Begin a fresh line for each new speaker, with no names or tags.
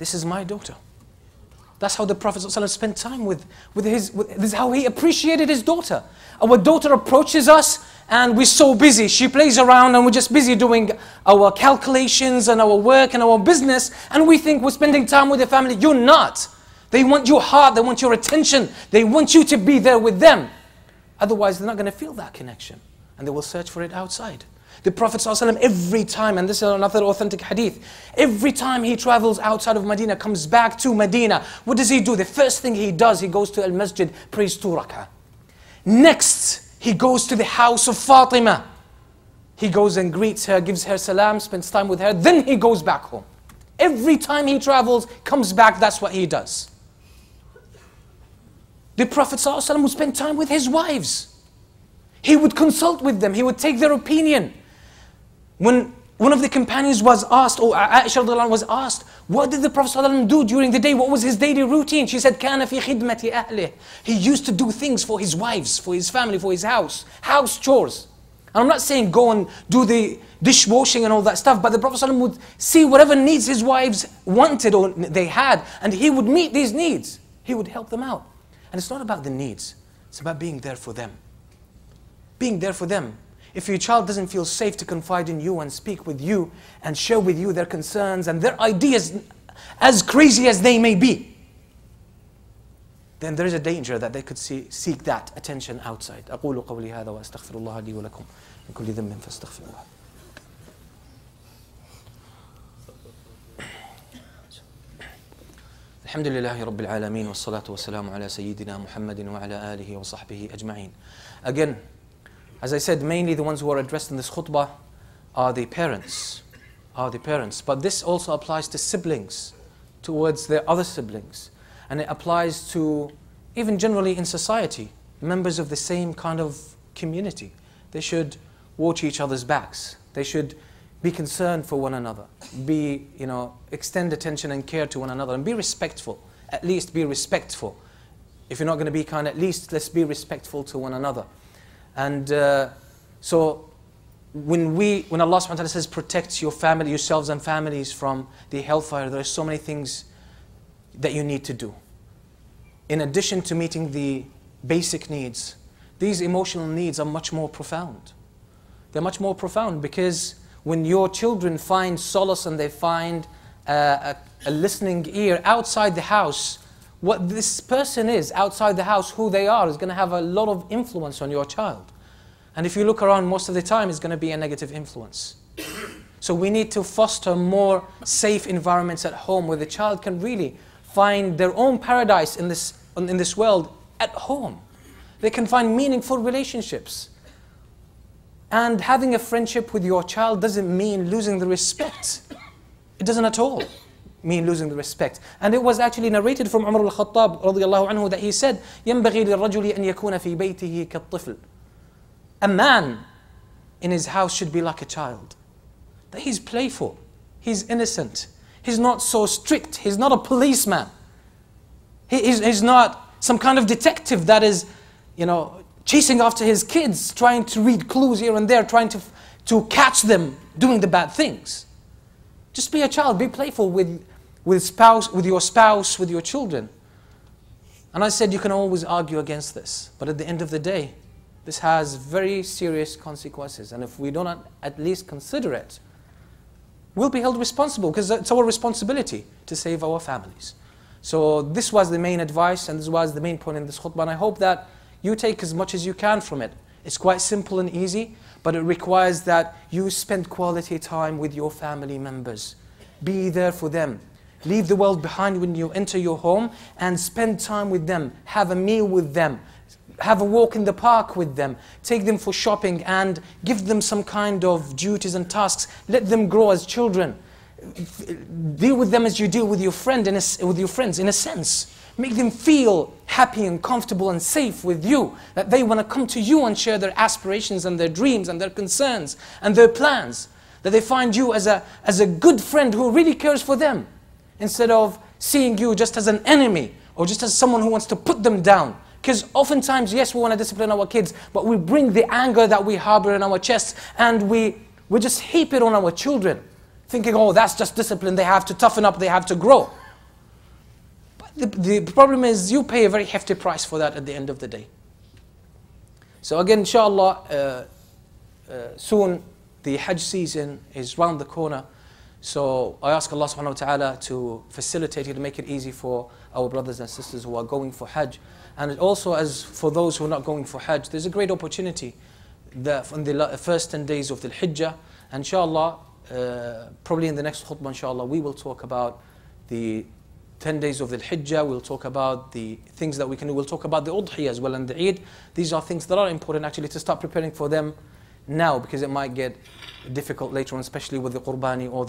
This is my daughter. That's how the Prophet ﷺ spent time with, with his, with, this is how he appreciated his daughter. Our daughter approaches us and we're so busy. She plays around and we're just busy doing our calculations and our work and our business and we think we're spending time with the family. You're not. They want your heart, they want your attention, they want you to be there with them. Otherwise, they're not going to feel that connection and they will search for it outside. The Prophet ﷺ, every time, and this is another authentic hadith, every time he travels outside of Medina, comes back to Medina, what does he do? The first thing he does, he goes to Al Masjid, prays two rak'ah. Next, he goes to the house of Fatima. He goes and greets her, gives her salam, spends time with her, then he goes back home. Every time he travels, comes back, that's what he does. The Prophet ﷺ would spend time with his wives. He would consult with them, he would take their opinion. When one of the companions was asked, or Aisha was asked, what did the Prophet ﷺ do during the day? What was his daily routine? She said, كَانَ فِي خِدْمَةِ أَهْلِهِ He used to do things for his wives, for his family, for his house. House chores. And I'm not saying go and do the dishwashing and all that stuff, but the Prophet ﷺ would see whatever needs his wives wanted or they had, and he would meet these needs. He would help them out. And it's not about the needs, it's about being there for them. Being there for them. If your child doesn't feel safe to confide in you and speak with you and share with you their concerns and their ideas, as crazy as they may be, then there is a danger that they could see, seek that attention outside. أقول قولي هذا وأستغفر الله لي ولكم من كل ذنب فاستغفروه. الحمد لله رب العالمين والصلاة والسلام على سيدنا محمد وعلى آله وصحبه أجمعين. Again, as I said, mainly the ones who are addressed in this khutbah are the parents, are the parents. But this also applies to siblings, towards their other siblings. And it applies to, even generally in society, members of the same kind of community. They should watch each other's backs. They should be concerned for one another. Be, you know, extend attention and care to one another and be respectful. At least be respectful. If you're not going to be kind, at least let's be respectful to one another. And uh, so when we when Allah subhanahu wa ta'ala says protect your family, yourselves and families from the hellfire, there are so many things that you need to do. In addition to meeting the basic needs, these emotional needs are much more profound. They're much more profound because when your children find solace and they find uh, a, a listening ear outside the house, what this person is outside the house, who they are, is going to have a lot of influence on your child. And if you look around most of the time, it's going to be a negative influence. So we need to foster more safe environments at home where the child can really find their own paradise in this, in this world at home. They can find meaningful relationships. And having a friendship with your child doesn't mean losing the respect. It doesn't at all mean losing the respect. And it was actually narrated from Umar al-Khattab radiallahu anhu that he said, ينبغي للرجل أن يكون في بيته كالطفل. A man in his house should be like a child. That he's playful, he's innocent, he's not so strict, he's not a policeman. He, he's, he's not some kind of detective that is, you know, chasing after his kids, trying to read clues here and there, trying to, to catch them doing the bad things. Just be a child, be playful with, with, spouse, with your spouse, with your children. And I said you can always argue against this, but at the end of the day, this has very serious consequences. And if we do not at least consider it, we'll be held responsible because it's our responsibility to save our families. So this was the main advice and this was the main point in this khutbah. And I hope that you take as much as you can from it. It's quite simple and easy, but it requires that you spend quality time with your family members. Be there for them. Leave the world behind when you enter your home and spend time with them. Have a meal with them have a walk in the park with them, take them for shopping and give them some kind of duties and tasks. Let them grow as children. Deal with them as you deal with your friend in a, with your friends in a sense. Make them feel happy and comfortable and safe with you. That they want to come to you and share their aspirations and their dreams and their concerns and their plans. That they find you as a, as a good friend who really cares for them. Instead of seeing you just as an enemy or just as someone who wants to put them down because oftentimes, yes, we want to discipline our kids, but we bring the anger that we harbor in our chests and we, we just heap it on our children, thinking, oh, that's just discipline. They have to toughen up, they have to grow. the, the problem is you pay a very hefty price for that at the end of the day. So again, inshallah, uh, uh, soon the Hajj season is round the corner. So I ask Allah subhanahu wa ta'ala to facilitate it, to make it easy for our brothers and sisters who are going for Hajj. And also as for those who are not going for Hajj, there's a great opportunity that in the first 10 days of Dhul Hijjah, inshallah, uh, probably in the next khutbah, inshallah, we will talk about the 10 days of Dhul Hijjah, we'll talk about the things that we can do, we'll talk about the Udhiyah as well and the Eid. These are things that are important actually to start preparing for them now because it might get difficult later on, especially with the Qurbani or the